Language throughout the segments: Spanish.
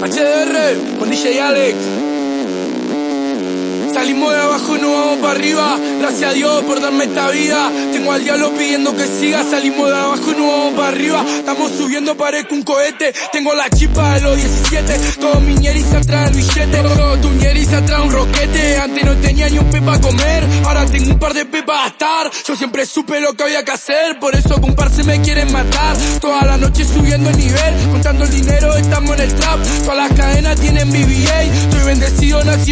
HDR con DJ Alex. Salimos de abajo y nos vamos para arriba. Gracias a Dios por darme esta vida. Tengo al diablo pidiendo que siga. Salimos de abajo y nos vamos para arriba. Estamos subiendo, parezco un cohete. Tengo la chispa de los 17. Todo mi se atrae el billete. Todo tu se atrae un roquete. Antes no tenía ni un pepa a comer. Ahora tengo un par de pepas a gastar. Yo siempre supe lo que había que hacer. Por eso con se me quieren matar. Toda la noche subiendo el nivel. Contando el dinero, estamos en el trap.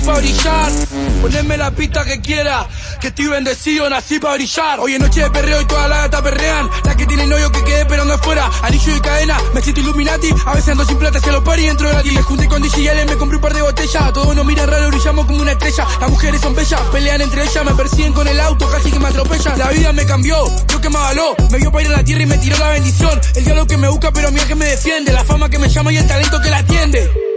Para brillar. Poneme la pista que quiera, que estoy bendecido, nací para brillar. Hoy es noche de perreo y todas las gatas perrean. La que tiene novio que quede esperando afuera. Anillo y cadena, me siento Illuminati. A veces ando sin plata, se lo pari dentro de la Me junté con DJL, me compré un par de botellas. Todos nos miran raro, brillamos como una estrella. Las mujeres son bellas, pelean entre ellas, me persiguen con el auto, casi que me atropellan. La vida me cambió, creo que me avaló. Me vio para ir a la tierra y me tiró la bendición. El diablo que me busca, pero mira que me defiende. La fama que me llama y el talento que la atiende.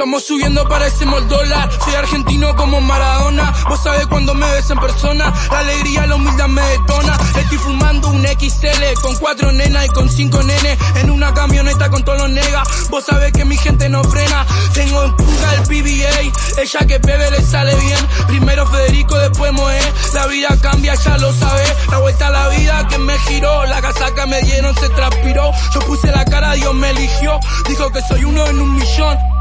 Estamos subiendo, parecemos el dólar. Soy argentino como Maradona. Vos sabés cuando me ves en persona. La alegría, la humildad me detona. Estoy fumando un XL con cuatro nenas y con cinco nenes. En una camioneta con todos los negas. Vos sabés que mi gente no frena. Tengo en puta el PBA. Ella que bebe le sale bien. Primero Federico, después Moe. La vida cambia, ya lo sabes. La vuelta a la vida que me giró. La casaca me dieron, se transpiró. Yo puse la cara, Dios me eligió. Dijo que soy uno en un millón.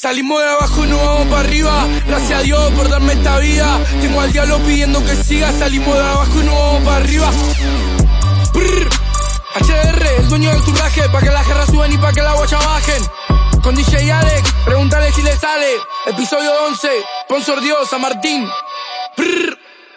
Salimos de abajo y nos vamos para arriba. Gracias a Dios por darme esta vida. Tengo al diablo pidiendo que siga. Salimos de abajo y nos vamos para arriba. HDR, el dueño del turraje. Pa' que la guerra suben y pa' que la guacha bajen. Con DJ Alex, pregúntale si le sale. Episodio 11, sponsor Dios, San Martín.